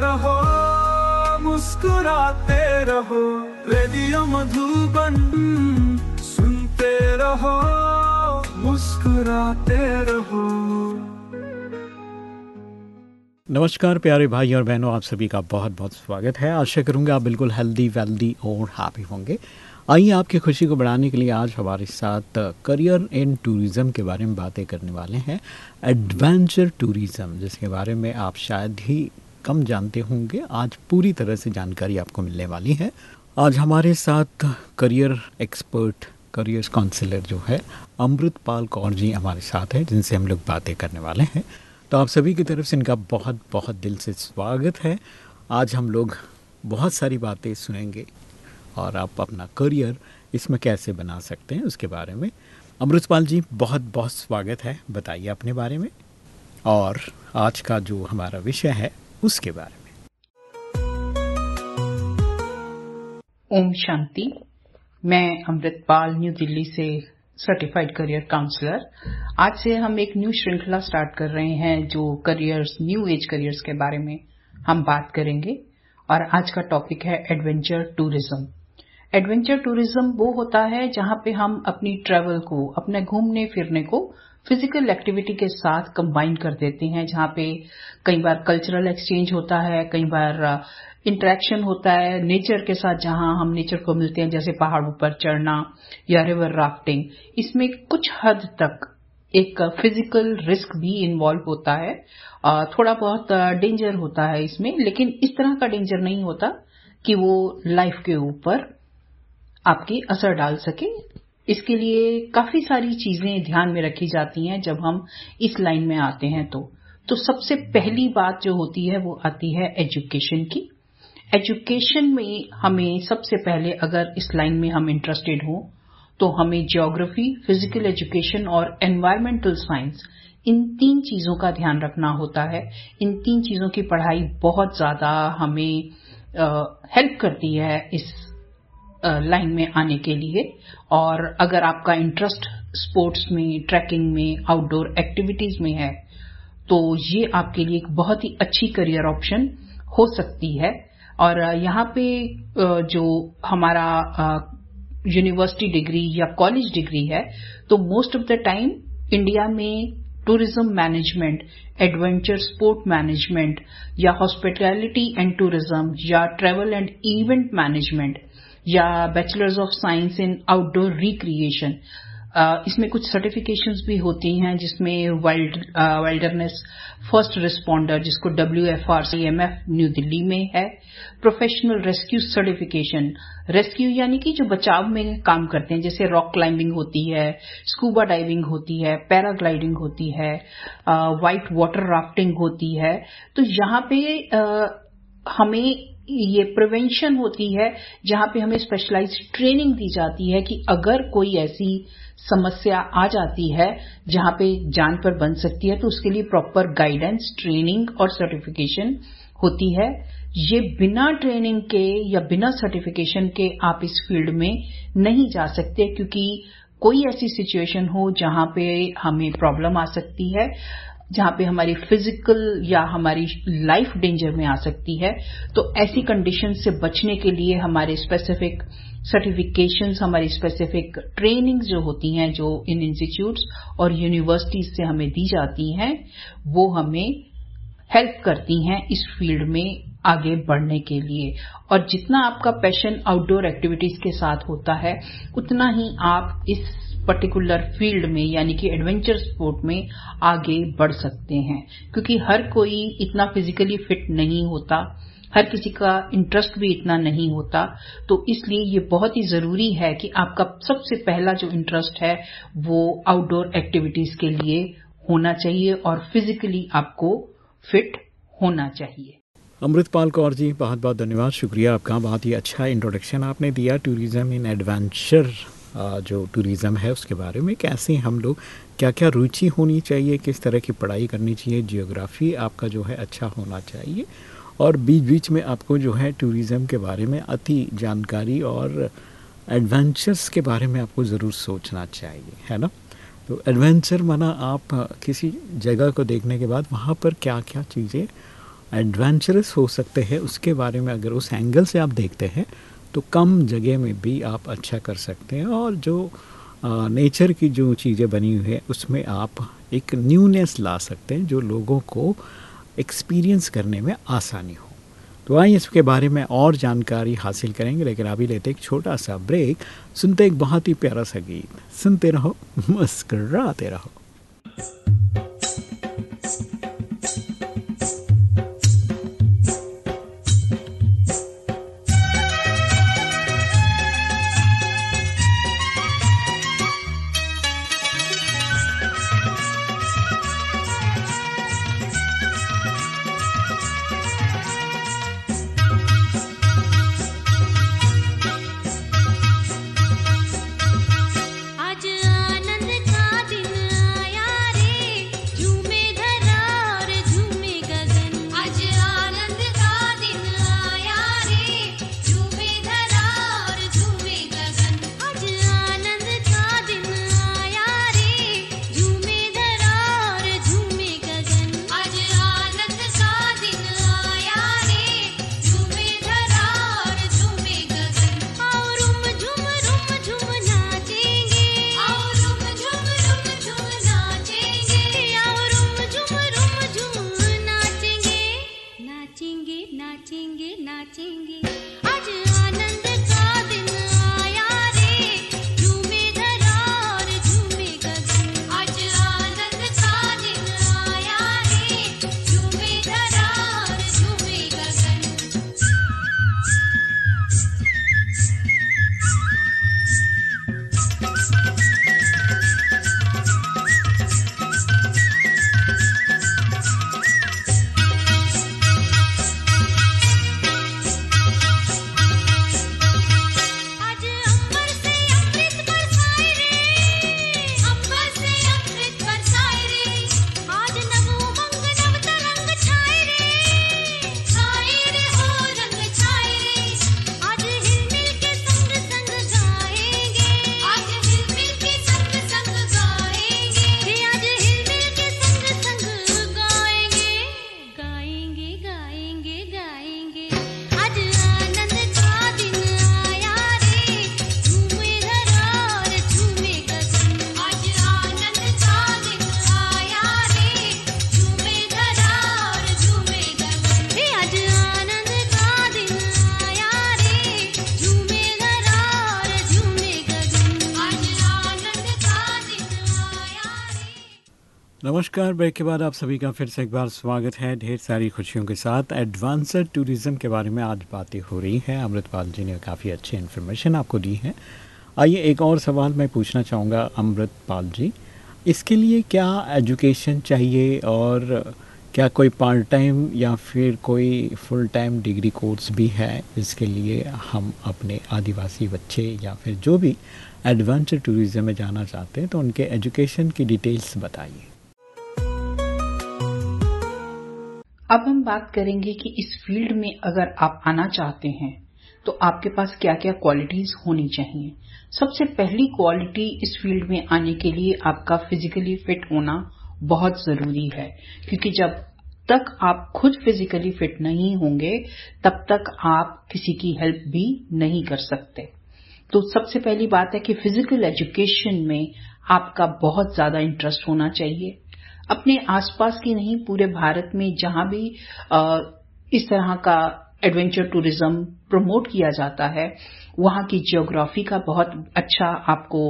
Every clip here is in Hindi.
रहो, मुस्कुराते रहो, रेडियो मधुबन सुनते रहो, मुस्कुराते रहो। नमस्कार प्यारे भाई और बहनों, आप सभी का बहुत बहुत स्वागत है। आशा करूँगा आप बिल्कुल हेल्दी वेल्दी और हैप्पी होंगे। आइए आपकी खुशी को बढ़ाने के लिए आज हमारे साथ करियर इन टूरिज़्म के बारे में बातें करने वाले हैं। एडवेंचर टूरिज़्म जिसके बारे में आप शायद ही कम जानते होंगे। आज पूरी तरह से जानकारी आपको मिलने वाली है। आज हमारे साथ करियर एक्सपर्ट, करियर काउंसिलर जो है, अमृतपाल कौर जी हमारे साथ है, जिनसे हम लोग बातें करने वाले हैं। तो आप सभी की तरफ़ से इनका बहुत बहुत दिल से स्वागत है। आज हम लोग बहुत सारी बातें सुनेंगे और आप अपना करियर इसमें कैसे बना सकते हैं उसके बारे में। अमृतपाल जी बहुत बहुत स्वागत है, बताइए अपने बारे में। और आज का जो हमारा विषय है उसके बारे में। ओम शांति। मैं अमृतपाल, न्यू दिल्ली से सर्टिफाइड करियर काउंसलर आज से हम एक न्यू श्रृंखला स्टार्ट कर रहे हैं, जो करियर्स न्यू एज करियर्स के बारे में हम बात करेंगे। और आज का टॉपिक है एडवेंचर टूरिज़्म एडवेंचर टूरिज़्म वो होता है जहाँ पे हम अपनी ट्रेवल को, अपने घूमने फिरने को फ़िज़िकल एक्टिविटी के साथ कंबाइन कर देते हैं, जहाँ पे कई बार कल्चरल एक्सचेंज होता है, कई बार इंटरेक्शन होता है नेचर के साथ, जहाँ हम नेचर को मिलते हैं, जैसे पहाड़ों पर चढ़ना या रिवर राफ्टिंग इसमें कुछ हद तक एक फ़िज़िकल रिस्क भी इन्वॉल्व होता है। थोड़ा बहुत डेंजर होता है इसमें, लेकिन इस तरह का डेंजर नहीं होता कि वो लाइफ के ऊपर आपकी असर डाल सके। इसके लिए काफ़ी सारी चीज़ें ध्यान में रखी जाती हैं जब हम इस लाइन में आते हैं तो। तो सबसे पहली बात जो होती है, वो आती है एजुकेशन की। एजुकेशन में हमें सबसे पहले अगर इस लाइन में हम इंटरेस्टेड हों तो हमें ज्योग्राफी, फ़िज़िकल एजुकेशन और एनवायरमेंटल साइंस, इन तीन चीज़ों का ध्यान रखना होता है। इन तीन चीज़ों की पढ़ाई बहुत ज़्यादा हमें हेल्प करती है इस लाइन में आने के लिए। और अगर आपका इंटरेस्ट स्पोर्ट्स में ट्रैकिंग में आउटडोर एक्टिविटीज़ में है तो ये आपके लिए एक बहुत ही अच्छी करियर ऑप्शन हो सकती है। और यहाँ पे जो हमारा यूनिवर्सिटी डिग्री या कॉलेज डिग्री है तो most of the time India में tourism management adventure sport management या हॉस्पिटैलिटी एंड टूरिज़्म या ट्रेवल एंड इवेंट मैनेजमेंट या bachelors of science in outdoor recreation इसमें कुछ सर्टिफिकेशंस भी होती हैं जिसमें वाइल्ड वाइल्डरनेस फ़र्स्ट रिस्पॉन्डर जिसको W F R C M F New Delhi में है प्रोफेशनल रेस्क्यू सर्टिफिकेशन रेस्क्यू यानी कि जो बचाव में काम करते हैं जैसे रॉक क्लाइंबिंग होती है स्कूबा डाइविंग होती है पैराग्लाइडिंग होती है व्हाइट वाटर राफ्टिंग होती है। तो यहाँ पे आ, हमें ये प्रिवेंशन होती है, जहाँ पे हमें स्पेशलाइज ट्रेनिंग दी जाती है कि अगर कोई ऐसी समस्या आ जाती है, जहाँ पे जान पर बन सकती है तो उसके लिए प्रॉपर गाइडेंस ट्रेनिंग और सर्टिफिकेशन होती है। ये बिना ट्रेनिंग के या बिना सर्टिफिकेशन के आप इस फ़ील्ड में नहीं जा सकते, क्योंकि कोई ऐसी सिचुएशन हो जहाँ पे हमें प्रॉब्लम आ सकती है। जहाँ पे हमारी फ़िज़िकल या हमारी लाइफ डेंजर में आ सकती है तो ऐसी कंडीशन से बचने के लिए हमारे स्पेसिफिक सर्टिफिकेशंस हमारी स्पेसिफिक ट्रेनिंग जो होती हैं, जो इन इंस्टीट्यूट्स और यूनिवर्सिटीज से हमें दी जाती हैं, वो हमें हेल्प करती हैं इस फ़ील्ड में आगे बढ़ने के लिए। और जितना आपका पैशन आउटडोर एक्टिविटीज़ के साथ होता है, उतना ही आप इस पर्टिकुलर फ़ील्ड में, यानी कि एडवेंचर स्पोर्ट में आगे बढ़ सकते हैं। क्योंकि हर कोई इतना फिजिकली फिट नहीं होता, हर किसी का इंटरेस्ट भी इतना नहीं होता तो इसलिए ये बहुत ही ज़रूरी है कि आपका सबसे पहला जो इंटरेस्ट है, वो आउटडोर एक्टिविटीज़ के लिए होना चाहिए और फिजिकली आपको फिट होना चाहिए। अमृतपाल कौर जी बहुत बहुत धन्यवाद, शुक्रिया आपका, बहुत ही अच्छा इंट्रोडक्शन आपने दिया टूरिज़्म इन एडवेंचर जो टूरिज़्म है उसके बारे में, कैसे हम लोग क्या क्या रुचि होनी चाहिए, किस तरह की पढ़ाई करनी चाहिए जियोग्राफी आपका जो है अच्छा होना चाहिए। और बीच बीच में आपको जो है टूरिज़्म के बारे में अति जानकारी और एडवेंचर्स के बारे में आपको ज़रूर सोचना चाहिए, है ना? तो एडवेंचर माना आप किसी जगह को देखने के बाद वहाँ पर क्या क्या चीज़ें एडवेंचरस हो सकते हैं, उसके बारे में अगर उस एंगल से आप देखते हैं तो कम जगह में भी आप अच्छा कर सकते हैं और जो नेचर की जो चीज़ें बनी हुई है, उसमें आप एक न्यूनेस ला सकते हैं जो लोगों को एक्सपीरियंस करने में आसानी हो। तो आइए इसके बारे में और जानकारी हासिल करेंगे, लेकिन अभी लेते एक छोटा सा ब्रेक सुनते एक बहुत ही प्यारा सा गीत। सुनते रहो, मुस्कराते रहो। नमस्कार, ब्रेक के बाद आप सभी का फिर से एक बार स्वागत है ढेर सारी खुशियों के साथ। एडवांसड टूरिज़्म के बारे में आज बातें हो रही हैं। अमृतपाल जी ने काफ़ी अच्छी इन्फॉर्मेशन आपको दी है। आइए एक और सवाल मैं पूछना चाहूँगा अमृतपाल जी। इसके लिए क्या एजुकेशन चाहिए और क्या कोई पार्ट टाइम या फिर कोई फुल टाइम डिग्री कोर्स भी है? इसके लिए हम अपने आदिवासी बच्चे या फिर जो भी एडवेंचर टूरिज़्म में जाना चाहते हैं तो उनके एजुकेशन की डिटेल्स बताइए। अब हम बात करेंगे कि इस फ़ील्ड में अगर आप आना चाहते हैं तो आपके पास क्या क्या क्वालिटीज होनी चाहिए? सबसे पहली क्वालिटी इस फ़ील्ड में आने के लिए आपका फिजिकली फिट होना बहुत ज़रूरी है, क्योंकि जब तक आप खुद फिजिकली फिट नहीं होंगे, तब तक आप किसी की हेल्प भी नहीं कर सकते। तो सबसे पहली बात है कि फ़िज़िकल एजुकेशन में आपका बहुत ज़्यादा इंटरेस्ट होना चाहिए। अपने आसपास की नहीं, पूरे भारत में जहाँ भी इस तरह का एडवेंचर टूरिज़्म प्रमोट किया जाता है, वहाँ की जियोग्राफी का बहुत अच्छा आपको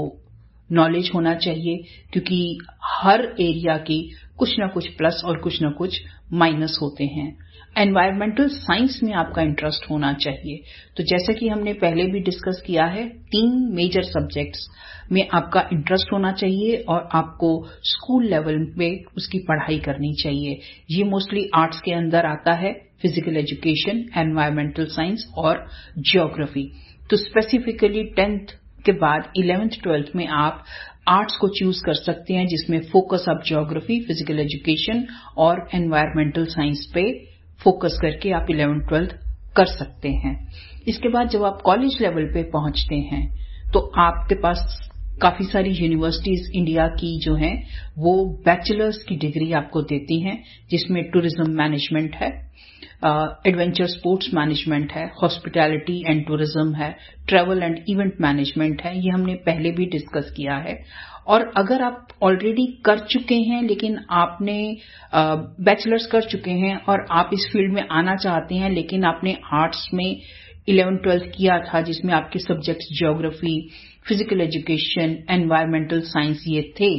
नॉलेज होना चाहिए, क्योंकि हर एरिया की कुछ न कुछ प्लस और कुछ न कुछ माइनस होते हैं। एनवायरमेंटल साइंस में आपका इंटरेस्ट होना चाहिए। तो जैसा कि हमने पहले भी डिस्कस किया है, तीन मेजर सब्जेक्ट्स में आपका इंटरेस्ट होना चाहिए और आपको स्कूल लेवल पे उसकी पढ़ाई करनी चाहिए। ये मोस्टली आर्ट्स के अंदर आता है फ़िज़िकल एजुकेशन एनवायरमेंटल साइंस और जियोग्राफी तो स्पेसिफिकली टेंथ के बाद इलेवेंथ ट्वेल्थ में आप आर्ट्स को चूज़ कर सकते हैं, जिसमें फोकस आप ज्योग्राफी फ़िज़िकल एजुकेशन और एनवायरमेंटल साइंस पे फोकस करके आप इलेवेंथ ट्वेल्थ कर सकते हैं। इसके बाद जब आप कॉलेज लेवल पे पहुँचते हैं तो आपके पास काफ़ी सारी यूनिवर्सिटीज इंडिया की जो हैं, वो बैचलर्स की डिग्री आपको देती हैं, जिसमें टूरिज़्म मैनेजमेंट है एडवेंचर स्पोर्ट्स मैनेजमेंट है, हॉस्पिटैलिटी एंड टूरिज़्म है, ट्रेवल एंड इवेंट मैनेजमेंट है, ये हमने पहले भी डिस्कस किया है। और अगर आप ऑलरेडी कर चुके हैं, लेकिन आपने बैचलर्स कर चुके हैं और आप इस फ़ील्ड में आना चाहते हैं, लेकिन आपने आर्ट्स में इलेवन ट्वेल्थ किया था, जिसमें आपके subjects geography physical education environmental science ये थे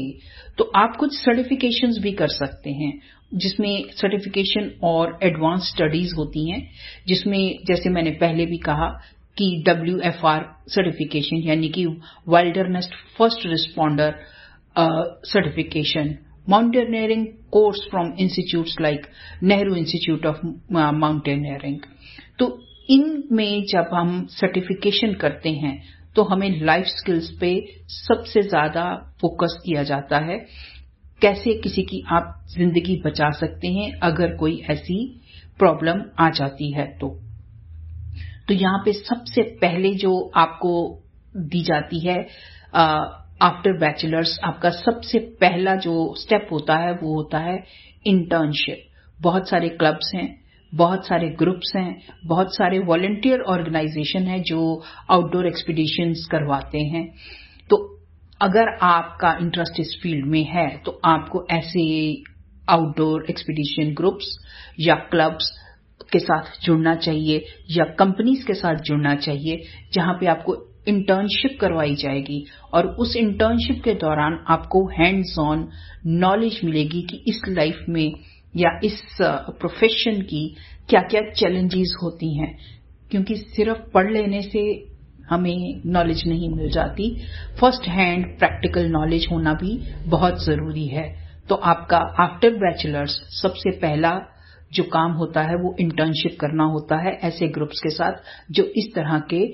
तो आप कुछ सर्टिफिकेशन भी कर सकते हैं, जिसमें सर्टिफिकेशन और एडवांस स्टडीज़ होती हैं, जिसमें, जैसे मैंने पहले भी कहा कि डब्ल्यू एफ़ आर सर्टिफिकेशन यानी कि wilderness first responder certification mountaineering course from institute like Nehru institute of mountaineering तो इनमें जब हम सर्टिफिकेशन करते हैं तो हमें लाइफ स्किल्स पे सबसे ज़्यादा फोकस किया जाता है। कैसे किसी की आप ज़िंदगी बचा सकते हैं अगर कोई ऐसी प्रॉब्लम आ जाती है तो। तो यहाँ पे सबसे पहले जो आपको दी जाती है आफ्टर बैचलर्स आपका सबसे पहला जो स्टेप होता है, वो होता है इंटर्नशिप बहुत सारे क्लब्स हैं, बहुत सारे ग्रुप्स हैं, बहुत सारे वॉलेंटियर ऑर्गेनाइजेशन हैं जो आउटडोर एक्सपीडिशंस करवाते हैं. तो अगर आपका इंटरेस्ट इस फ़ील्ड में है तो आपको ऐसे आउटडोर एक्सपीडिशन ग्रुप्स या क्लब्स के साथ जुड़ना चाहिए या कंपनीज़ के साथ जुड़ना चाहिए, जहाँ पे आपको इंटर्नशिप करवाई जाएगी और उस इंटर्नशिप के दौरान आपको हैंड्स ऑन नॉलेज मिलेगी कि इस लाइफ में या इस प्रोफेशन की क्या क्या चैलेंजेस होती हैं। क्योंकि सिर्फ़ पढ़ लेने से हमें नॉलेज नहीं मिल जाती। फ़र्स्ट हैंड प्रैक्टिकल नॉलेज होना भी बहुत ज़रूरी है। तो आपका आफ्टर बैचलर्स सबसे पहला जो काम होता है, वो इंटर्नशिप करना होता है ऐसे ग्रुप्स के साथ, जो इस तरह के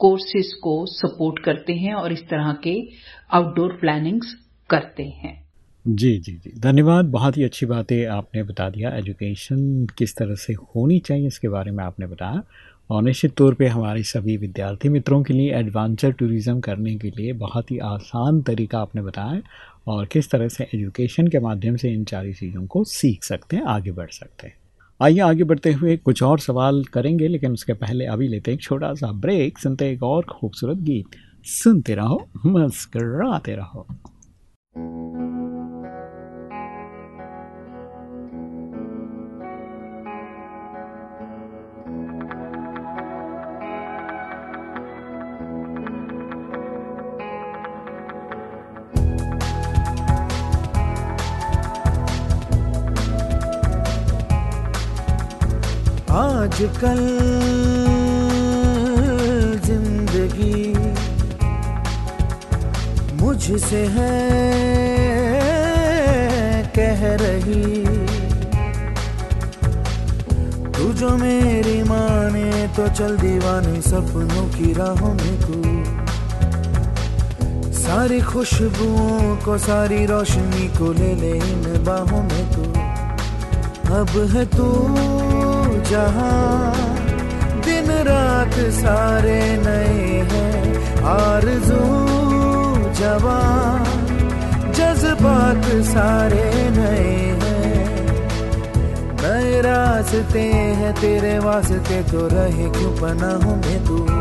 कोर्सेज को सपोर्ट करते हैं और इस तरह के आउटडोर प्लानिंग्स करते हैं। जी जी जी। धन्यवाद, बहुत ही अच्छी बातें आपने बता दिया। एजुकेशन किस तरह से होनी चाहिए, इसके बारे में आपने बताया। और निश्चित तौर पे हमारे सभी विद्यार्थी मित्रों के लिए एडवेंचर टूरिज़्म करने के लिए बहुत ही आसान तरीका आपने बताया और किस तरह से एजुकेशन के माध्यम से इन सारी चीज़ों को सीख सकते हैं, आगे बढ़ सकते हैं। आइए आगे बढ़ते हुए कुछ और सवाल करेंगे, लेकिन उसके पहले अभी लेते हैं छोटा सा ब्रेक सुनते एक और खूबसूरत गीत। सुनते रहो, मुस्कराते रहो। आजकल ज़िंदगी मुझसे है, कह रही। तू जो मेरी माने तो चल दीवानी सपनों की राहों में तू। सारी खुशबुओं को, सारी रोशनी को ले ले इन बाहों में तू। अब है तू। जहाँ दिन रात सारे नए हैं, आरज़ू जवान, जज्बात सारे नए हैं। नए रास्ते हैं तेरे वास्ते तो रहे क्यों बना हूँ मैं तू?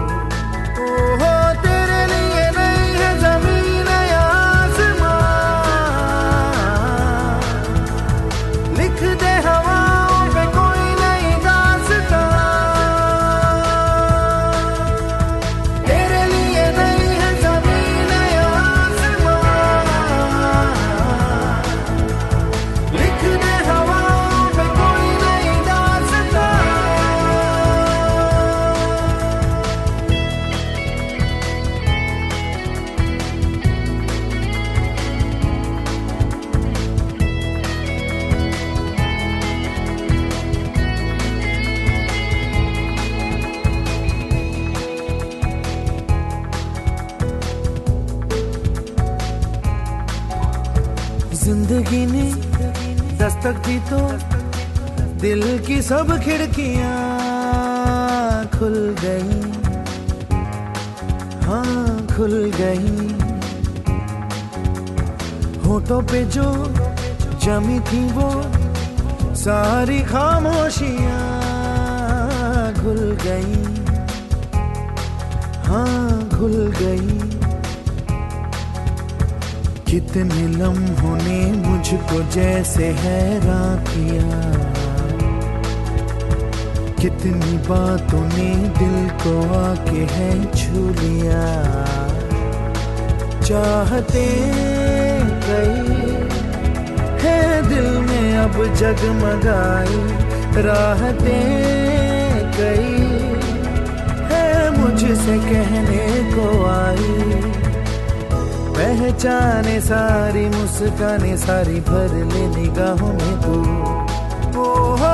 सब खिड़कियाँ खुल गई। हाँ खुल गई। होठों पे जो जमी थी वो सारी खामोशियाँ खुल गई। हाँ खुल गई। कितने लम्हों ने मुझको जैसे हैरान किया। कितनी बातों ने दिल को आके है छू लिया चाहते कई है दिल में अब जगमगाई। राहते कई है मुझसे कहने को आई। पहचाने सारी, मुस्काने सारी, भर ले निगाहों में तू। ओ हो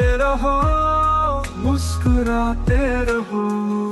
रहो मुस्कुराते रहो।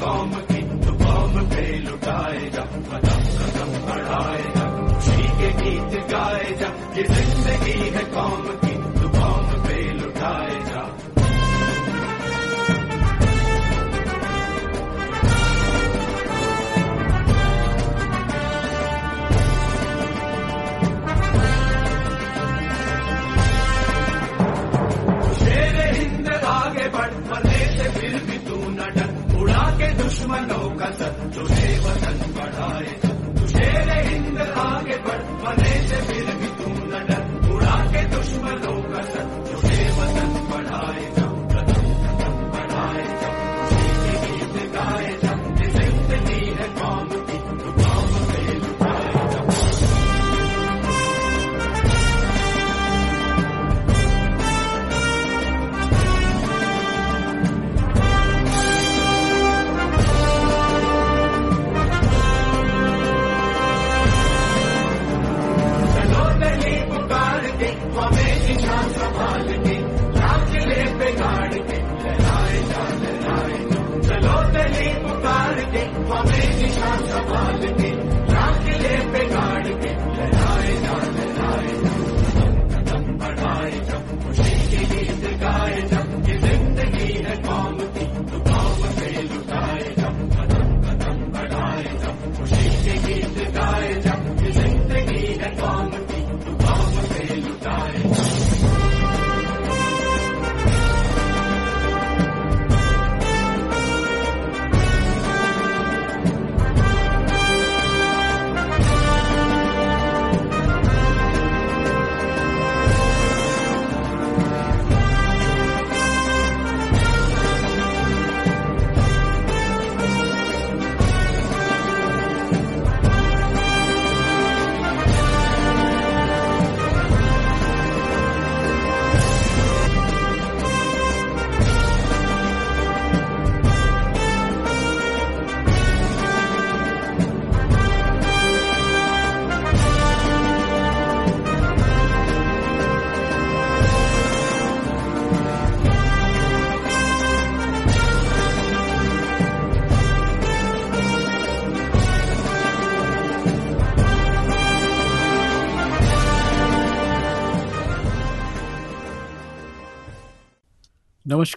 कौम की तो कौम पे लुटाए जा कदम कदम बढ़ाएगा जा के गीत गाए जा ये ज़िंदगी है कौम की दुश्मनों का जो है वतन बढ़ाए तू शेर इंद्र आगे बढ़ बने से फिर भी तू न डर उड़ा के दुश्मनों पुकार के हमें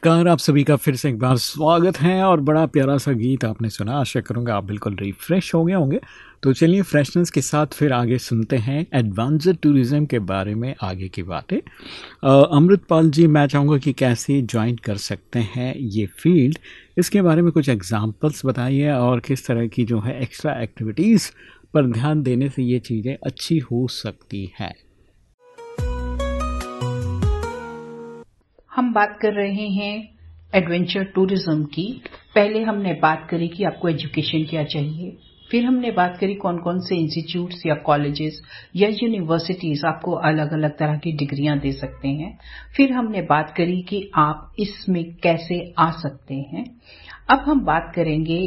नमस्कार, आप सभी का फिर से एक बार स्वागत है और बड़ा प्यारा सा गीत आपने सुना। आशा करूँगा आप बिल्कुल रिफ्रेश हो गए होंगे। तो चलिए फ्रेशनेस के साथ फिर आगे सुनते हैं एडवांसर टूरिज़्म के बारे में आगे की बातें। अमृतपाल जी, मैं चाहूँगा कि कैसे ज्वाइन कर सकते हैं ये फ़ील्ड इसके बारे में कुछ एग्जाम्पल्स बताइए और किस तरह की जो है एक्स्ट्रा एक्टिविटीज़ पर ध्यान देने से ये चीज़ें अच्छी हो सकती हैं। हम बात कर रहे हैं एडवेंचर टूरिज़्म की। पहले हमने बात करी कि आपको एजुकेशन क्या चाहिए। फिर हमने बात करी कौन कौन से इंस्टीट्यूट्स या कॉलेजेस या यूनिवर्सिटीज आपको अलग अलग तरह की डिग्रियाँ दे सकते हैं। फिर हमने बात करी कि आप इसमें कैसे आ सकते हैं। अब हम बात करेंगे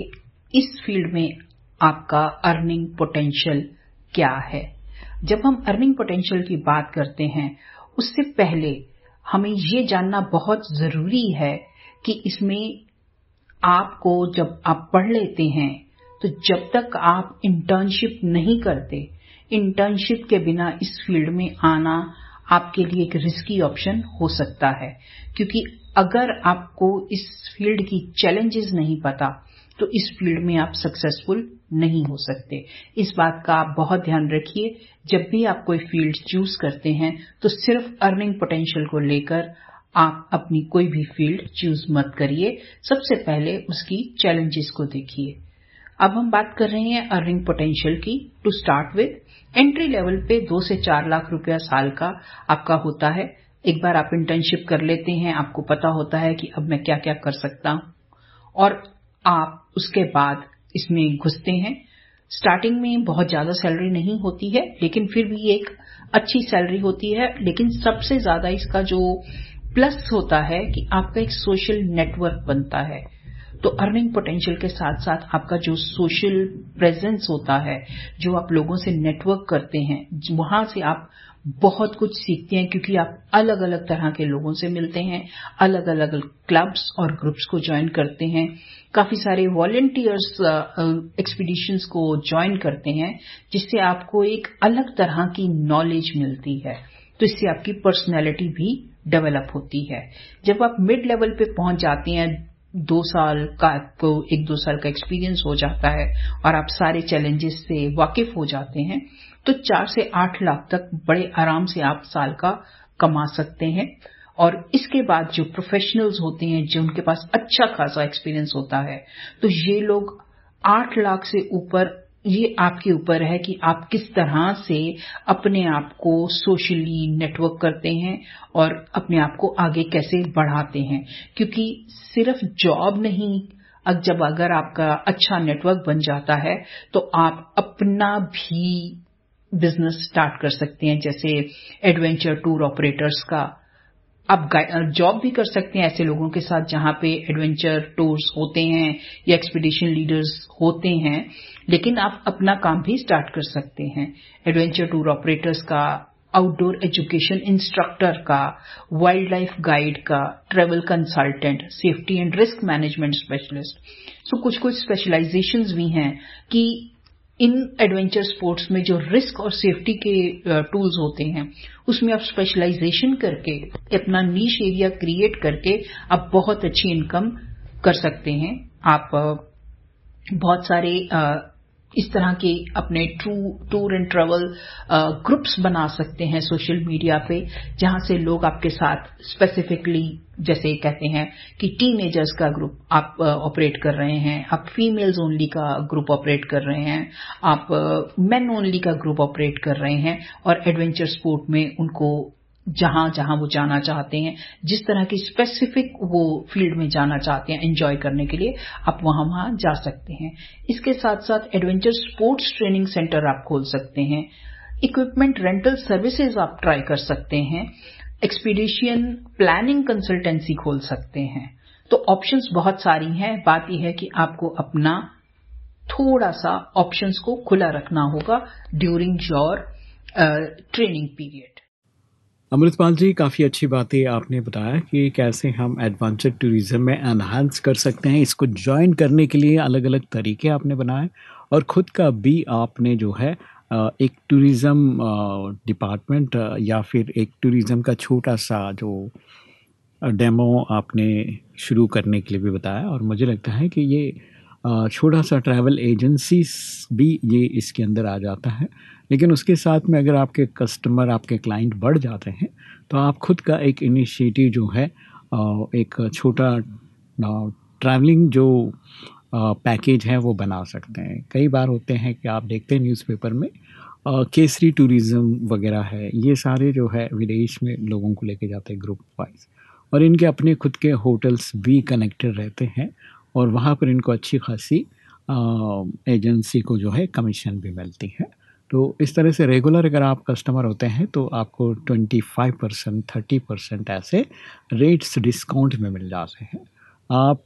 इस फ़ील्ड में आपका अर्निंग पोटेंशियल क्या है। जब हम अर्निंग पोटेंशियल की बात करते हैं, उससे पहले हमें ये जानना बहुत ज़रूरी है कि इसमें आपको जब आप पढ़ लेते हैं तो जब तक आप इंटर्नशिप नहीं करते इंटर्नशिप के बिना इस फ़ील्ड में आना आपके लिए एक रिस्की ऑप्शन हो सकता है। क्योंकि अगर आपको इस फ़ील्ड की चैलेंजेस नहीं पता तो इस फ़ील्ड में आप सक्सेसफुल नहीं हो सकते। इस बात का आप बहुत ध्यान रखिए। जब भी आप कोई फ़ील्ड चूज़ करते हैं तो सिर्फ़ अर्निंग पोटेंशियल को लेकर आप अपनी कोई भी फ़ील्ड चूज़ मत करिए। सबसे पहले उसकी चैलेंजेस को देखिए। अब हम बात कर रहे हैं अर्निंग पोटेंशियल की। To start with entry level पे दो से चार लाख रुपया साल का आपका होता है। एक बार आप इंटर्नशिप कर लेते हैं, आपको पता होता है कि अब मैं क्या क्या कर सकता हूँ। और आप उसके बाद इसमें घुसते हैं। स्टार्टिंग में बहुत ज़्यादा सैलरी नहीं होती है, लेकिन फिर भी एक अच्छी सैलरी होती है। लेकिन सबसे ज़्यादा इसका जो प्लस होता है कि आपका एक सोशल नेटवर्क बनता है। तो अर्निंग पोटेंशियल के साथ साथ आपका जो सोशल प्रेजेंस होता है, जो आप लोगों से नेटवर्क करते हैं, वहाँ से आप बहुत कुछ सीखते हैं क्योंकि आप अलग अलग तरह के लोगों से मिलते हैं अलग अलग क्लब्स और ग्रुप्स को ज्वाइन करते हैं। काफ़ी सारे वॉलेंटियर्स एक्सपीडिशंस को ज्वाइन करते हैं, जिससे आपको एक अलग तरह की नॉलेज मिलती है। तो इससे आपकी पर्सनैलिटी भी डेवलप होती है। जब आप मिड लेवल पे पहुँच जाते हैं दो साल का आपको, एक दो साल का एक्सपीरियंस हो जाता है और आप सारे चैलेंजेस से वाकिफ हो जाते हैं तो चार से आठ लाख तक बड़े आराम से आप साल का कमा सकते हैं। और इसके बाद जो प्रोफेशनल्स होते हैं, जो उनके पास अच्छा खासा एक्सपीरियंस होता है तो ये लोग आठ लाख से ऊपर ये आपके ऊपर है कि आप किस तरह से अपने आप को सोशली नेटवर्क करते हैं और अपने आप को आगे कैसे बढ़ाते हैं। क्योंकि सिर्फ़ जॉब नहीं अब जब अगर आपका अच्छा नेटवर्क बन जाता है तो आप अपना भी बिज़नेस स्टार्ट कर सकते हैं, जैसे एडवेंचर टूर ऑपरेटर्स का। आप जॉब भी कर सकते हैं ऐसे लोगों के साथ जहाँ पे एडवेंचर टूर्स होते हैं या एक्सपीडिशन लीडर्स होते हैं, लेकिन आप अपना काम भी स्टार्ट कर सकते हैं। एडवेंचर टूर ऑपरेटर्स का आउटडोर एजुकेशन इंस्ट्रक्टर का वाइल्ड लाइफ गाइड का travel consultant safety and risk management specialist so कुछ कुछ स्पेशलाइजेशंस भी हैं कि इन एडवेंचर स्पोर्ट्स में जो रिस्क और सेफ्टी के टूल्स होते हैं, उसमें आप स्पेशलाइजेशन करके, अपना नीच एरिया क्रिएट करके आप बहुत अच्छी इनकम कर सकते हैं। आप बहुत सारे इस तरह के अपने true tour and travel groups बना सकते हैं सोशल मीडिया पे, जहाँ से लोग आपके साथ स्पेसिफिकली जैसे कहते हैं कि टीनेजर्स का ग्रुप आप ऑपरेट कर रहे हैं, आप फीमेल्स ओनली का ग्रुप ऑपरेट कर रहे हैं, आप मेन ओनली का ग्रुप ऑपरेट कर रहे हैं, और एडवेंचर स्पोर्ट में उनको जहाँ जहाँ वो जाना चाहते हैं। जिस तरह की स्पेसिफिक वो फ़ील्ड में जाना चाहते हैं एंजॉय करने के लिए, आप वहाँ वहाँ जा सकते हैं। इसके साथ साथ एडवेंचर स्पोर्ट्स ट्रेनिंग सेंटर आप खोल सकते हैं। इक्विपमेंट रेंटल सर्विसेज़ आप ट्राई कर सकते हैं। एक्सपीडिशन प्लानिंग कंसल्टेंसी खोल सकते हैं। तो ऑप्शंस बहुत सारी हैं। बात यह है कि आपको अपना थोड़ा सा ऑप्शंस को खुला रखना होगा during your training period Amritpal ji, काफ़ी अच्छी बातें आपने बताया कि कैसे हम एडवेंचर टूरिज़्म में एनहांस कर सकते हैं। इसको ज्वाइन करने के लिए अलग अलग तरीके आपने बनाए और ख़ुद का भी आपने जो है एक टूरिज़्म डिपार्टमेंट या फिर एक टूरिज़्म का छोटा सा जो डेमो आपने शुरू करने के लिए भी बताया। और मुझे लगता है कि ये छोटा सा ट्रैवल एजेंसी भी ये इसके अंदर आ जाता है। लेकिन उसके साथ में अगर आपके कस्टमर आपके क्लाइंट बढ़ जाते हैं तो आप खुद का एक इनिशिएटिव जो है एक छोटा ट्रैवलिंग जो पैकेज है, वो बना सकते हैं। कई बार होते हैं कि आप देखते हैं न्यूज़पेपर में केसरी टूरिज़्म वगैरह है, ये सारे जो है विदेश में लोगों को लेके जाते हैं ग्रुप वाइज और इनके अपने खुद के होटल्स भी कनेक्टेड रहते हैं, और वहाँ पर इनको अच्छी खासी एजेंसी को जो है कमीशन भी मिलती है। तो इस तरह से रेगुलर अगर आप कस्टमर होते हैं तो आपको 25 परसेंट थर्टी परसेंट ऐसे रेट्स डिस्काउंट में मिल जाते हैं। आप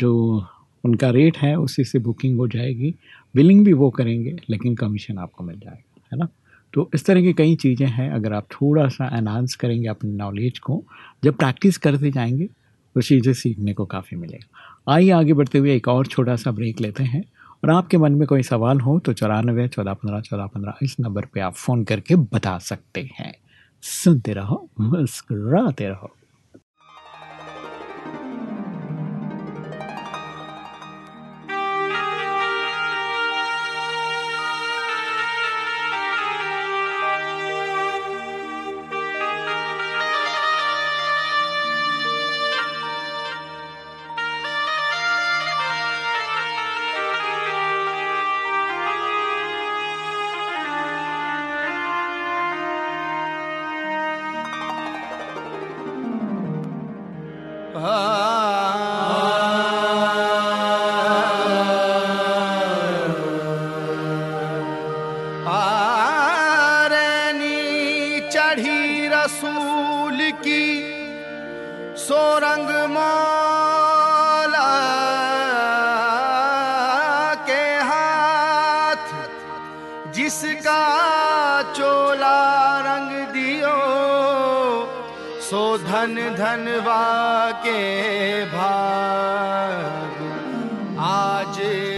जो उनका रेट है, उसी से बुकिंग हो जाएगी। बिलिंग भी वो करेंगे, लेकिन कमीशन आपको मिल जाएगा, है ना? तो इस तरह की कई चीज़ें हैं। अगर आप थोड़ा सा एनहांस करेंगे अपनी नॉलेज को, जब प्रैक्टिस करते जाएँगे तो चीज़ें सीखने को काफ़ी मिलेगा। आइए आगे बढ़ते हुए एक और छोटा सा ब्रेक लेते हैं। और आपके मन में कोई सवाल हो तो चौरानवे, चौदह पंद्रह चौदह पंद्रह इस नंबर पे आप फ़ोन करके बता सकते हैं। सुनते रहो, मुस्कराते रहो। आज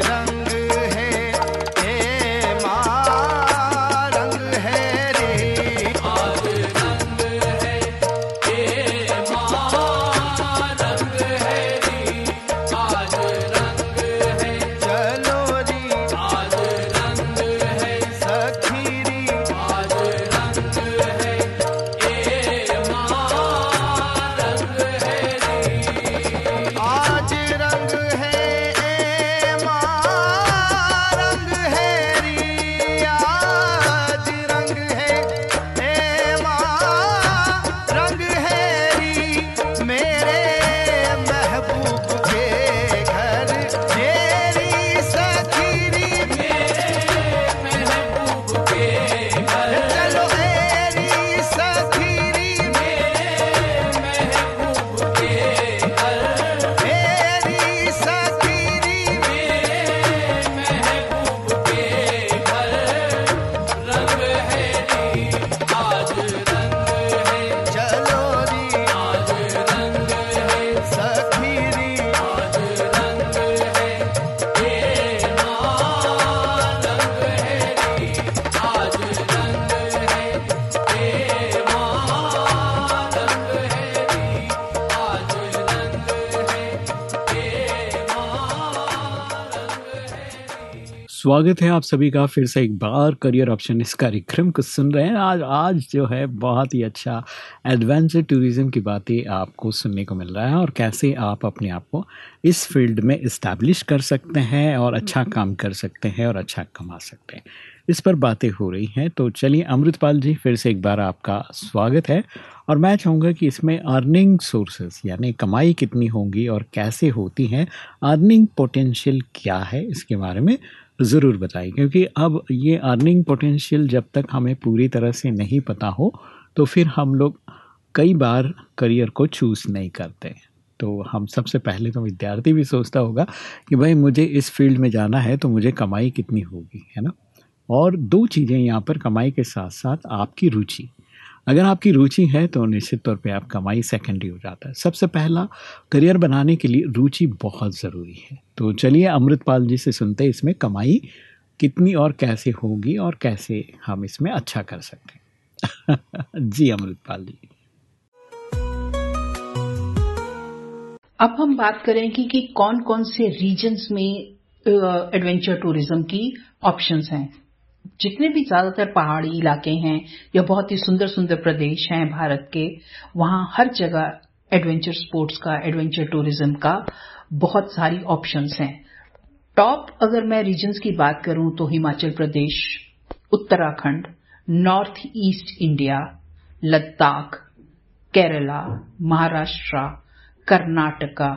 स्वागत है आप सभी का फिर से एक बार करियर ऑप्शन इस कार्यक्रम को सुन रहे हैं। आज आज जो है बहुत ही अच्छा एडवेंचर टूरिज़्म की बातें आपको सुनने को मिल रहा है और कैसे आप अपने आप को इस फ़ील्ड में इस्टेब्लिश कर सकते हैं और अच्छा काम कर सकते हैं और अच्छा कमा सकते हैं। इस पर बातें हो रही हैं तो चलिए अमृतपाल जी फिर से एक बार आपका स्वागत है। और मैं चाहूँगा कि इसमें अर्निंग सोर्सेस यानी कमाई कितनी होंगी और कैसे होती हैं अर्निंग पोटेंशियल क्या है इसके बारे में ज़रूर बताइए क्योंकि अब ये अर्निंग पोटेंशियल जब तक हमें पूरी तरह से नहीं पता हो तो फिर हम लोग कई बार करियर को चूज़ नहीं करते तो हम सबसे पहले तो विद्यार्थी भी सोचता होगा कि भाई मुझे इस फ़ील्ड में जाना है तो मुझे कमाई कितनी होगी, है ना? और दो चीज़ें यहाँ पर कमाई के साथ साथ आपकी रुचि। अगर आपकी रुचि है तो निश्चित तौर पे आप कमाई सेकेंडरी हो जाता है। सबसे पहला, करियर बनाने के लिए रुचि बहुत ज़रूरी है। तो चलिए अमृतपाल जी से सुनते हैं, इसमें कमाई कितनी और कैसे होगी और कैसे हम इसमें अच्छा कर सकते हैं। जी, अमृतपाल जी। अब हम बात करेंगे कि कौन कौन से रीजन्स में एडवेंचर टूरिज़्म की ऑप्शंस हैं। जितने भी ज़्यादातर पहाड़ी इलाके हैं या बहुत ही सुंदर सुंदर प्रदेश हैं भारत के, वहाँ हर जगह एडवेंचर स्पोर्ट्स का एडवेंचर टूरिज़्म का बहुत सारी ऑप्शंस हैं। टॉप अगर मैं रीजन्स की बात करूँ तो Himachal Pradesh, Uttarakhand north east India Ladakh Kerala Maharashtra Karnataka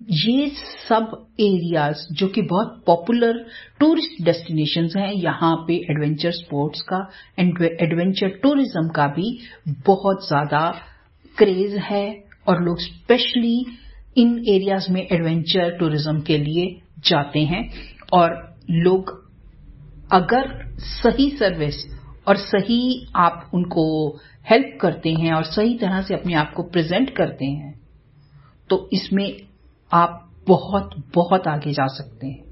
ये सब एरियाज़ जो कि बहुत पॉपुलर टूरिस्ट डेस्टिनेशन हैं, यहाँ पे एडवेंचर स्पोर्ट्स का एडवेंचर टूरिज़्म का भी बहुत ज़्यादा क्रेज है और लोग स्पेशली इन एरियाज़ में एडवेंचर टूरिज़्म के लिए जाते हैं और लोग अगर सही सर्विस और सही आप उनको हेल्प करते हैं और सही तरह से अपने आप को प्रेजेंट करते हैं तो इसमें आप बहुत बहुत आगे जा सकते हैं।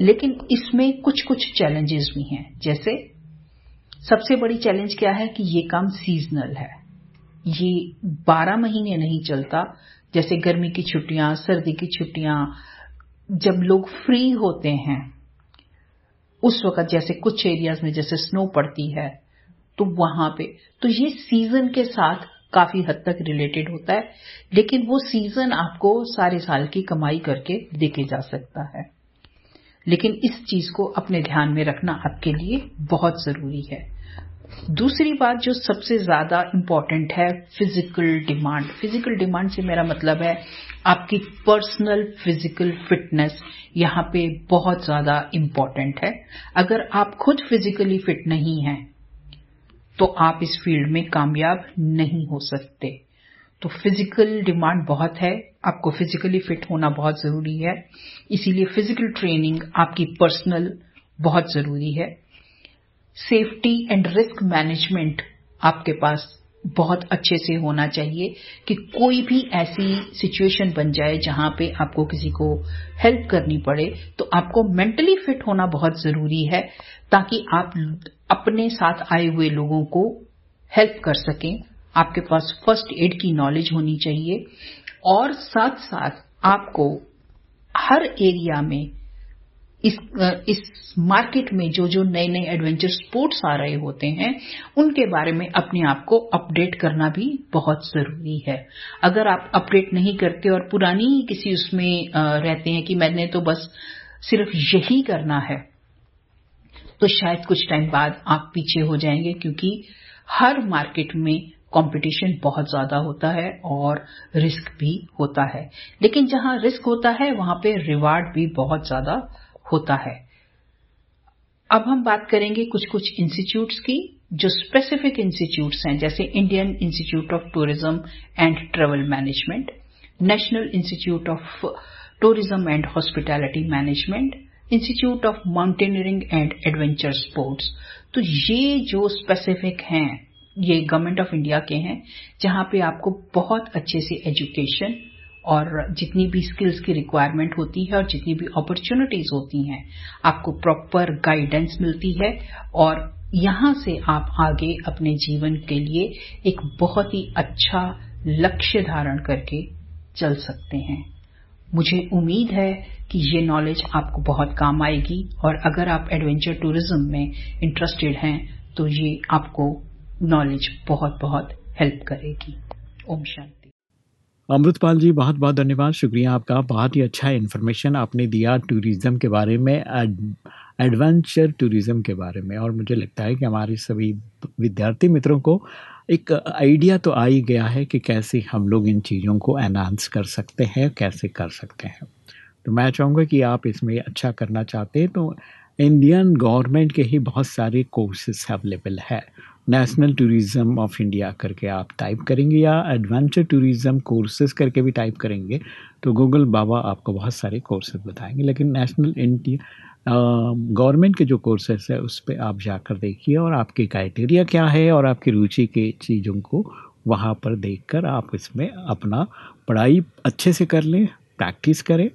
लेकिन इसमें कुछ कुछ चैलेंजेस भी हैं। जैसे, सबसे बड़ी चैलेंज क्या है कि ये काम सीजनल है। ये 12 महीने नहीं चलता। जैसे गर्मी की छुट्टियाँ, सर्दी की छुट्टियाँ, जब लोग फ्री होते हैं, उस वक्त जैसे कुछ एरियाज़ में जैसे स्नो पड़ती है तो वहाँ पे तो ये सीज़न के साथ काफ़ी हद तक रिलेटेड होता है, लेकिन वो सीज़न आपको सारे साल की कमाई करके देके जा सकता है। लेकिन इस चीज़ को अपने ध्यान में रखना आपके लिए बहुत ज़रूरी है। दूसरी बात जो सबसे ज़्यादा इंपॉर्टेंट है फ़िज़िकल डिमांड फ़िज़िकल डिमांड से मेरा मतलब है आपकी पर्सनल फ़िज़िकल फिटनेस यहाँ पे बहुत ज़्यादा इंपॉर्टेंट है। अगर आप खुद फिजिकली फिट नहीं हैं तो आप इस फ़ील्ड में कामयाब नहीं हो सकते। तो फ़िज़िकल डिमांड बहुत है। आपको फिजिकली फिट होना बहुत ज़रूरी है। इसीलिए फ़िज़िकल ट्रेनिंग आपकी पर्सनल बहुत ज़रूरी है। सेफ्टी एंड रिस्क मैनेजमेंट आपके पास बहुत अच्छे से होना चाहिए कि कोई भी ऐसी सिचुएशन बन जाए जहाँ पे आपको किसी को हेल्प करनी पड़े तो आपको मेंटली फिट होना बहुत ज़रूरी है ताकि आप अपने साथ आए हुए लोगों को हेल्प कर सकें। आपके पास फ़र्स्ट एड की नॉलेज होनी चाहिए और साथ साथ आपको हर एरिया में इस इस मार्केट में जो जो नए नए एडवेंचर स्पोर्ट्स आ रहे होते हैं, उनके बारे में अपने आप को अपडेट करना भी बहुत ज़रूरी है। अगर आप अपडेट नहीं करते और पुरानी किसी उसमें रहते हैं कि मैंने तो बस सिर्फ़ यही करना है तो शायद कुछ टाइम बाद आप पीछे हो जाएँगे, क्योंकि हर मार्केट में कंपटीशन बहुत ज़्यादा होता है और रिस्क भी होता है। लेकिन जहाँ रिस्क होता है, वहाँ पे रिवार्ड भी बहुत ज़्यादा होता है। अब हम बात करेंगे कुछ कुछ इंस्टीट्यूट्स की, जो स्पेसिफिक इंस्टीट्यूट्स हैं, जैसे Indian institute of tourism and travel management national institute of tourism and hospitality management institute of mountaineering and adventure sports तो ये जो स्पेसिफिक हैं, ये गवर्नमेंट ऑफ़ इंडिया के हैं, जहाँ पे आपको बहुत अच्छे से एजुकेशन और जितनी भी स्किल्स की रिक्वायरमेंट होती है और जितनी भी अपॉर्चुनिटीज़ होती हैं, आपको प्रॉपर गाइडेंस मिलती है और यहाँ से आप आगे अपने जीवन के लिए एक बहुत ही अच्छा लक्ष्य धारण करके चल सकते हैं। मुझे उम्मीद है कि ये नॉलेज आपको बहुत काम आएगी और अगर आप एडवेंचर टूरिज़्म में इंटरेस्टेड हैं तो ये आपको नॉलेज बहुत बहुत हेल्प करेगी। ओम शांति। अमृतपाल जी, बहुत बहुत धन्यवाद। शुक्रिया आपका। बहुत ही अच्छा इन्फॉर्मेशन आपने दिया टूरिज़्म के बारे में एडवेंचर टूरिज़्म के बारे में। और मुझे लगता है कि हमारे सभी विद्यार्थी मित्रों को एक आइडिया तो आ ही गया है कि कैसे हम लोग इन चीज़ों को एनहांस कर सकते हैं, कैसे कर सकते हैं। तो मैं चाहूँगा कि आप इसमें अच्छा करना चाहते हैं तो इंडियन गवर्नमेंट के ही बहुत सारे कोर्सेस अवेलेबल है। नेशनल टूरिज़्म ऑफ़ इंडिया करके आप टाइप करेंगे या एडवेंचर टूरिज़्म कोर्सेज करके भी टाइप करेंगे तो गूगल बाबा आपको बहुत सारे कोर्सेज बताएँगे। लेकिन नेशनल इंडिया गवर्नमेंट के जो कोर्सेज है, उस पर आप जाकर देखिए और आपकी क्राइटेरिया क्या है और आपकी रुचि के चीज़ों को वहाँ पर देखकर आप इसमें अपना पढ़ाई अच्छे से कर लें प्रैक्टिस करें,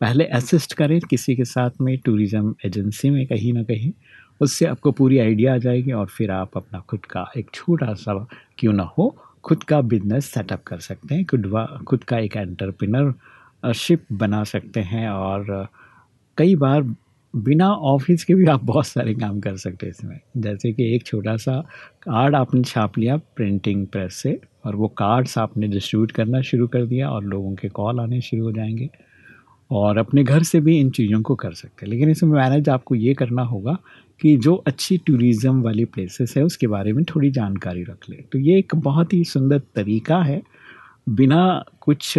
पहले असिस्ट करें किसी के साथ में टूरिज़्म एजेंसी में कहीं ना कहीं। उससे आपको पूरी आइडिया आ जाएगी और फिर आप अपना खुद का एक छोटा सा क्यों ना हो, खुद का बिज़नेस सेटअप कर सकते हैं, खुद खुद का एक एंटरप्रेनरशिप बना सकते हैं और कई बार बिना ऑफ़िस के भी आप बहुत सारे काम कर सकते हैं इसमें। जैसे कि एक छोटा सा कार्ड आपने छाप लिया प्रिंटिंग प्रेस से और वो कार्ड्स आपने डिस्ट्रीब्यूट करना शुरू कर दिया और लोगों के कॉल आने शुरू हो जाएँगे और अपने घर से भी इन चीज़ों को कर सकते हैं। लेकिन इसमें मैनेज आपको ये करना होगा कि जो अच्छी टूरिज़्म वाली प्लेसेस है, उसके बारे में थोड़ी जानकारी रख ले। तो ये एक बहुत ही सुंदर तरीका है। बिना कुछ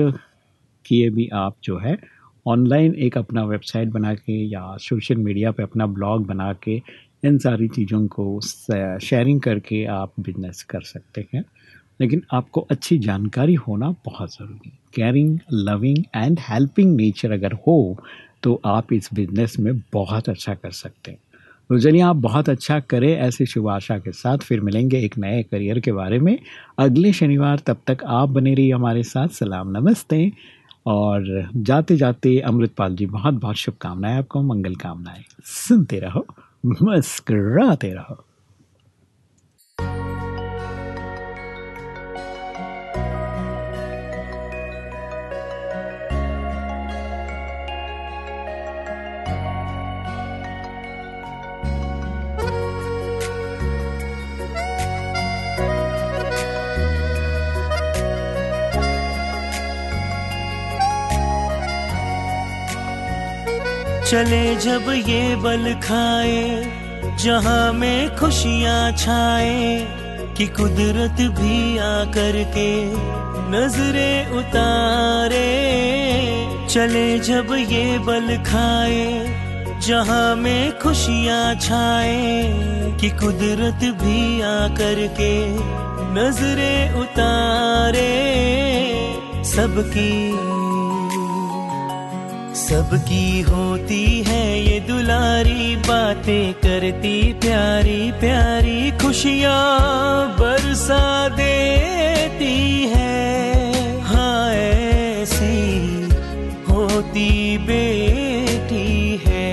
किए भी आप जो है ऑनलाइन एक अपना वेबसाइट बना के या सोशल मीडिया पे अपना ब्लॉग बना के इन सारी चीज़ों को शेयरिंग करके आप बिज़नेस कर सकते हैं। लेकिन आपको अच्छी जानकारी होना बहुत ज़रूरी है। Caring loving and helping nature अगर हो तो आप इस बिज़नेस में बहुत अच्छा कर सकते हैं। तो चलिए आप बहुत अच्छा करें ऐसी शुभ आशा के साथ। फिर मिलेंगे एक नए करियर के बारे में। अगले शनिवार तब तक आप बने रहिए हमारे साथ। सलाम, नमस्ते। और जाते जाते अमृतपाल जी बहुत बहुत शुभकामनाएँ आपको, मंगल कामनाएँ। सुनते रहो, मस्कराते रहो। चले जब ये बल खाए, जहाँ में खुशियाँ छाए, कि कुदरत भी आकर के नजरे उतारे। चले जब ये बल खाए, जहाँ में खुशियाँ छाए, कि कुदरत भी आकर के नजरे उतारे। सबकी सबकी होती है ये दुलारी बातें करती प्यारी प्यारी खुशियाँ बरसा देती है। हाँ ऐसी होती बेटी है।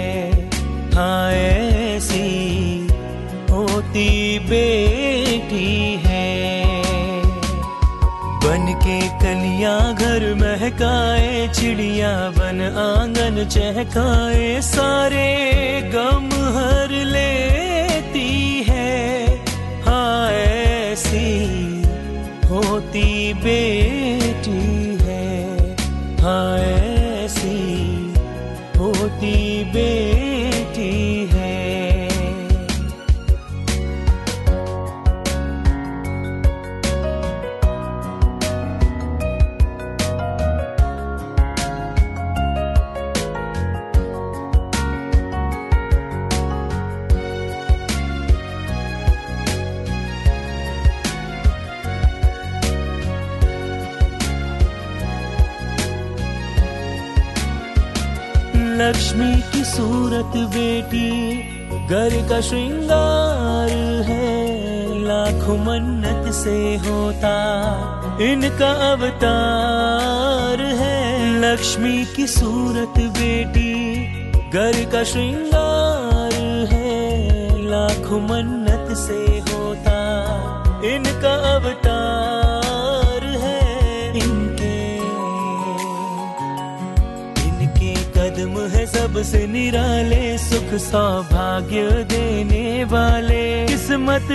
हाँ ऐसी होती बेटी है। बन के कलिया घर महकाए चिड़िया बन आँगन चहकाए, सारे गम हर लेती है। हाँ ऐसी होती बेटी है। हाँ ऐसी होती बेटी बेटी, घर का श्रृंगार है, लाखों मन्नत से होता इनका अवतार है। लक्ष्मी की सूरत बेटी, घर का श्रृंगार है, लाखों मन्नत से होता इनका अवतार। कदम है सबसे निराले, सुख सौभाग्य देने वाले। किस्मत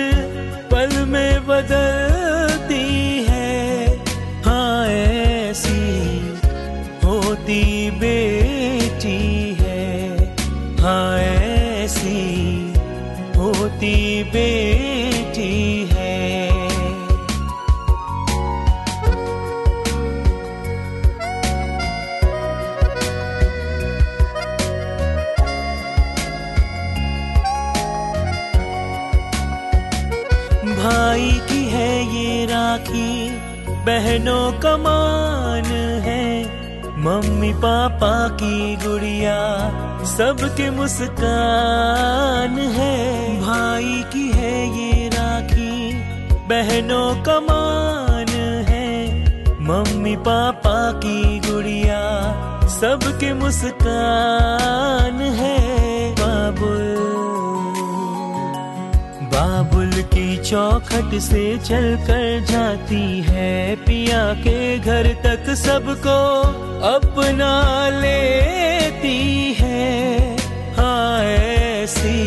पल में बदलती है हाँ ऐसी होती बेटी है। हाँ ऐसी होती बेटी बहनों का मान है। मम्मी पापा की गुड़िया सबके मुस्कान है। भाई की है ये राखी, बहनों का मान है। मम्मी पापा की गुड़िया सबके मुस्कान है। बाबुल की चौखट से चल कर जाती है पिया के घर तक सबको अपना लेती है। हाँ ऐसी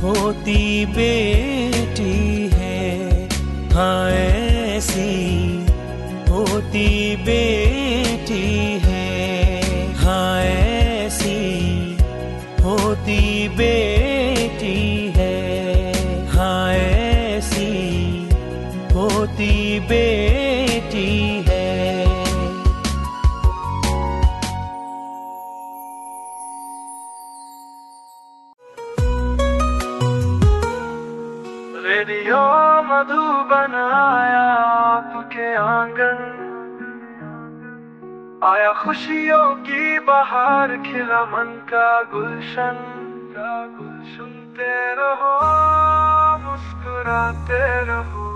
होती बेटी है। हाँ ऐसी होती बेटी है होती बेटी है। रेडियो मधुबन आया आपके आँगन। आया खुशियों की बहार, खिला मन का गुलशन। का गुल सुनते रहो, मुस्कुराते रहो।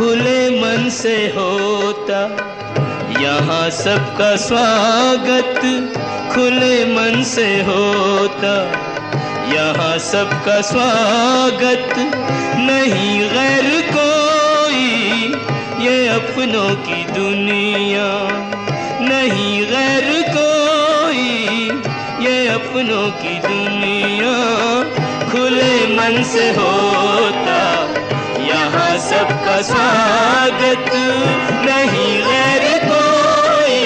खुले मन से होता। यहाँ सबका स्वागत खुले मन से होता। यहाँ सबका स्वागत नहीं, गैर कोई, ये अपनों की दुनिया। नहीं, गैर कोई, ये अपनों की दुनिया। खुले मन से होता। यहाँ सबका स्वागत। नहीं गैर कोई,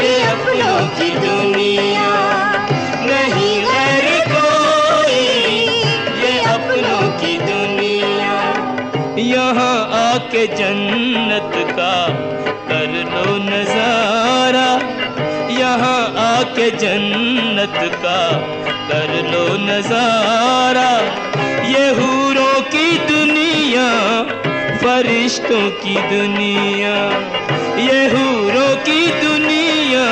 ये अपनों की दुनिया। नहीं गैर कोई, ये अपनों की दुनिया। यहाँ आके जन्नत का कर लो नज़ारा। यहाँ आके जन्नत का कर लो नज़ारा। ये हूरों की दुनिया फरिश्तों की दुनिया ये हूरों की दुनिया,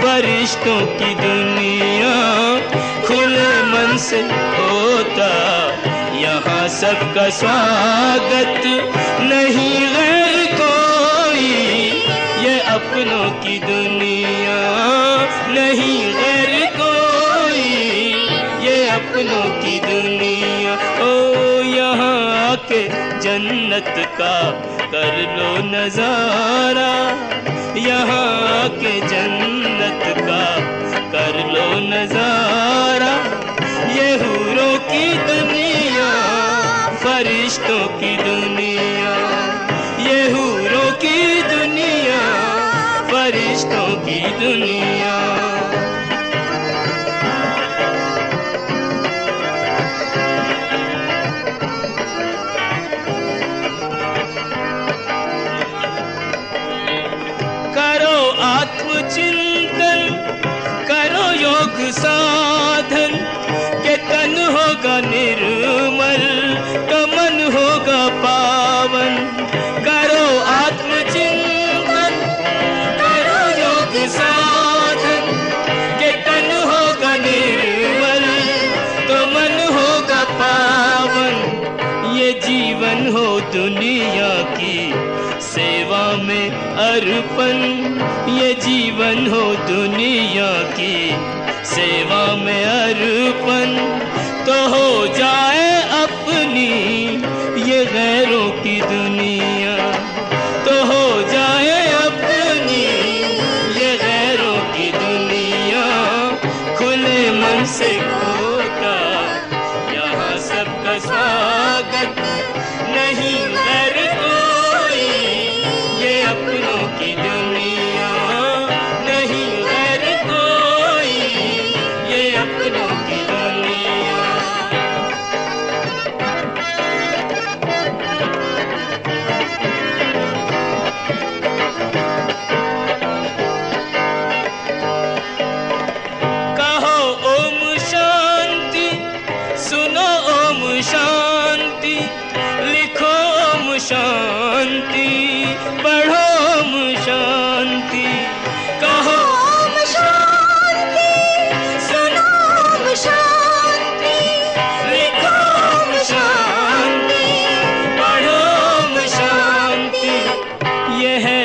फरिश्तों की दुनिया खुले मन से होता। यहाँ सबका स्वागत नहीं, गैर कोई, ये अपनों की दुनिया। जन्नत का कर लो नज़ारा। यहाँ के जन्नत का कर लो नज़ारा। ये हूरों की दुनिया, फरिश्तों की दुनिया। ये हूरों की दुनिया, फरिश्तों की दुनिया। साधन, के तन होगा निर्मल तो मन होगा पावन। करो आत्मचिंतन, करो योग साधन, के तन होगा निर्मल तो मन होगा पावन। ये जीवन हो दुनिया की, सेवा में अर्पण। ये जीवन हो दुनिया में अर्पण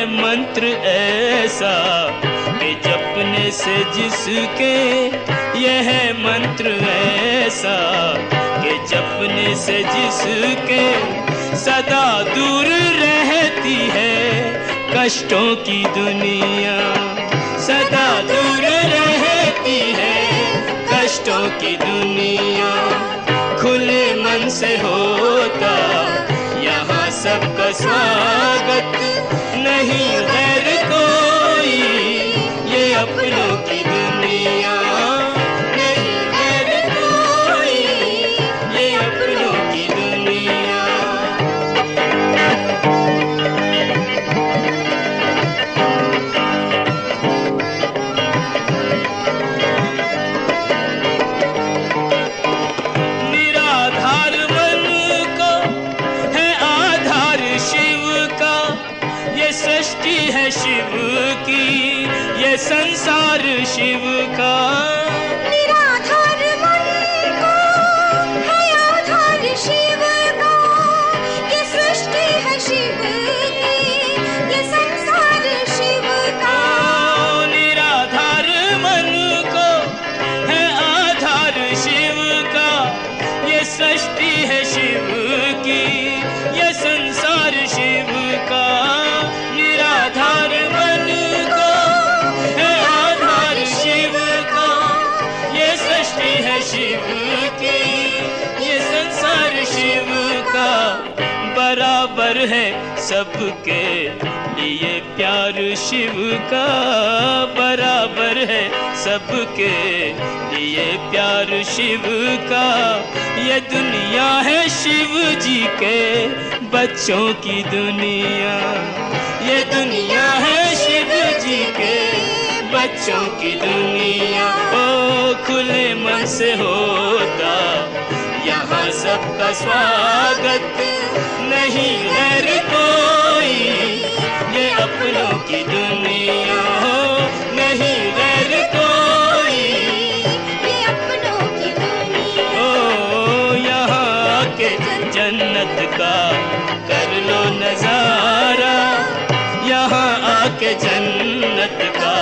मंत्र ऐसा, कि जपने से जिसके यह मंत्र ऐसा, कि जपने से जिसके सदा दूर रहती है कष्टों की दुनिया। सदा दूर रहती है कष्टों की दुनिया। खुले मन से होता सबका स्वागत नहीं गैर कोई ये अपनों की है सबके लिए प्यार शिव का बराबर है सबके लिए प्यार शिव का। ये दुनिया है शिव जी के बच्चों की दुनिया। ये दुनिया है शिव जी के बच्चों की दुनिया। ओ खुले मन से होता यहाँ सबका स्वागत। नहीं गैर कोई, ये अपनों की दुनिया हो। नहीं डर कोई, ये अपनों की दुनिया ओ यहाँ के जन्नत का कर लो नज़ारा। यहाँ आके जन्नत का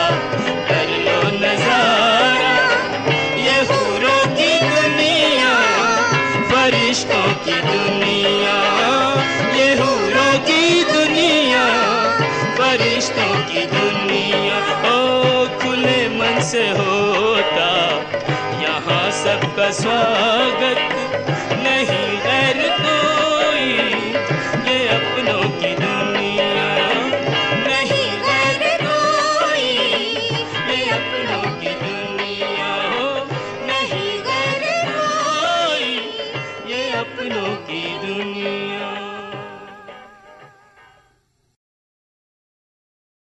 दुनिया की दुनिया फरिश्तों की दुनिया खुले मन से होता यहाँ सबका स्वागत नहीं